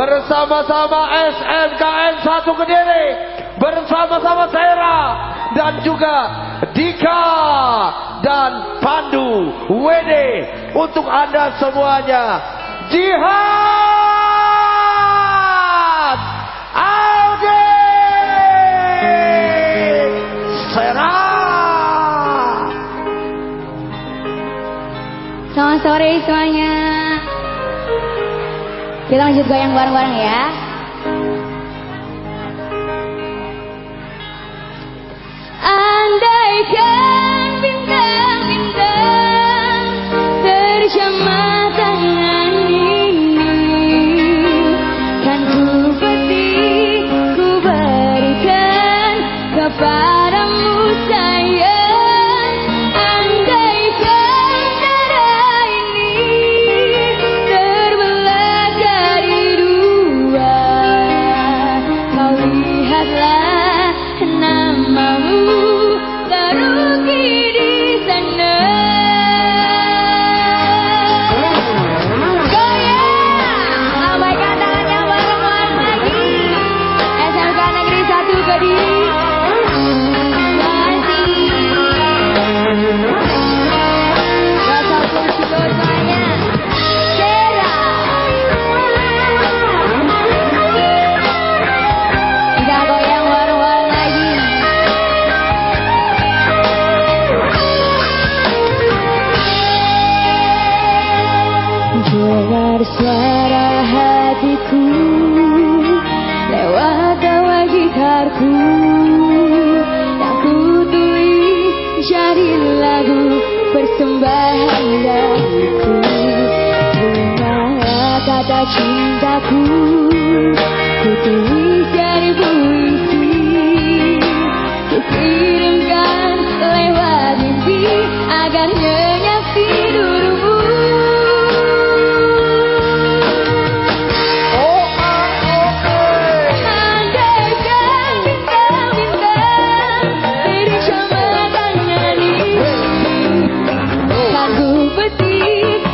bersama-sama SMKN satu Kediri, bersama-sama Sera dan juga Dika dan Pandu WD untuk Anda semuanya. Jihad! Audi! Sera Selamat sore semuanya. Kita lanjut goyang bareng-bareng ya. Andaikan bintang-bintang terjemah suara hatiku lewat tawa gitarku. Yang ku tulis jadi lagu persembahan dariku. Bunga kata cintaku? Ku tulis dari puisi Bhupathi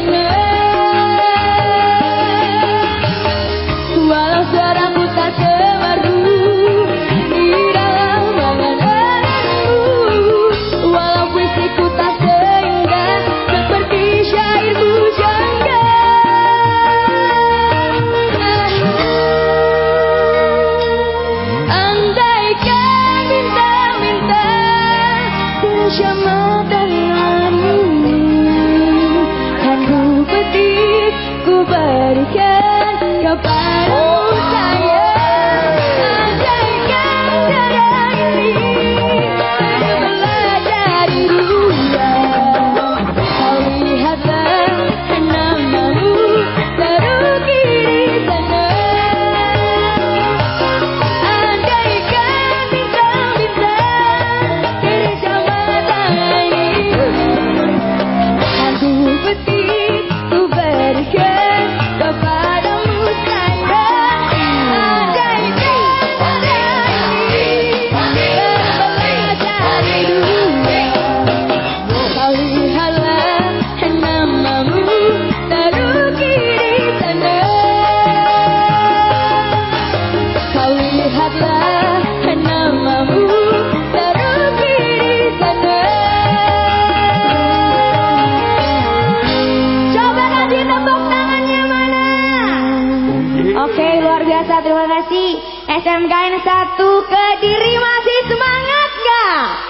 Amen. Biasa. Terima kasih. SMKN 1 Kediri masih semangat nggak?